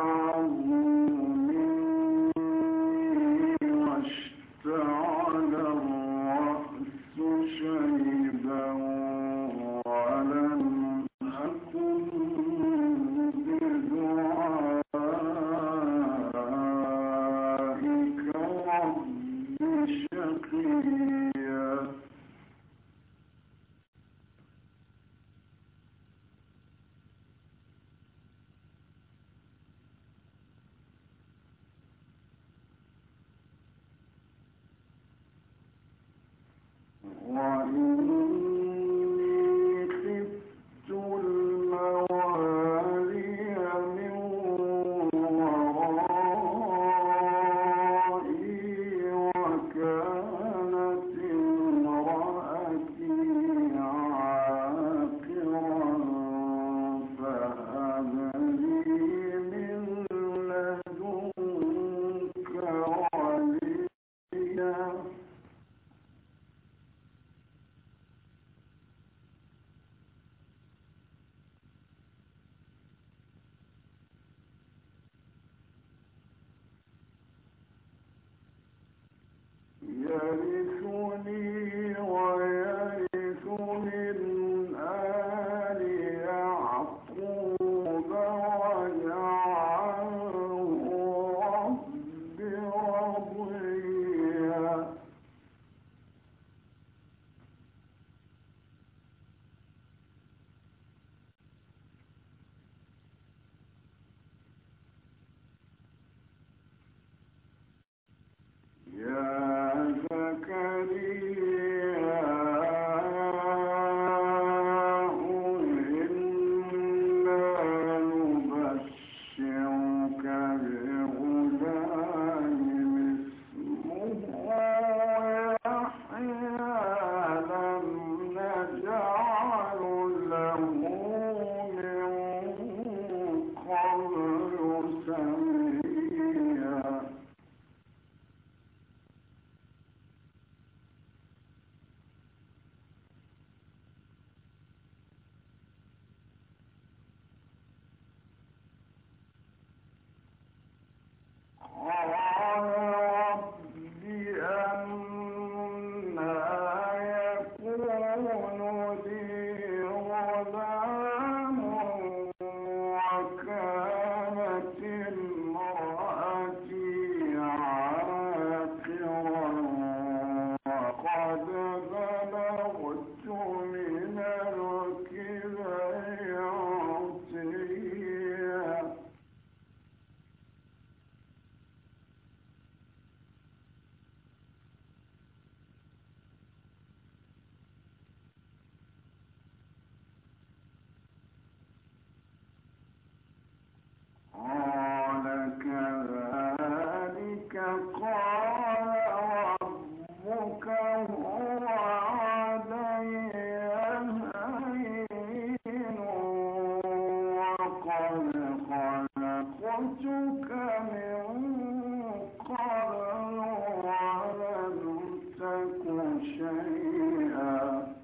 النار now. يرثني كنتم شيئا.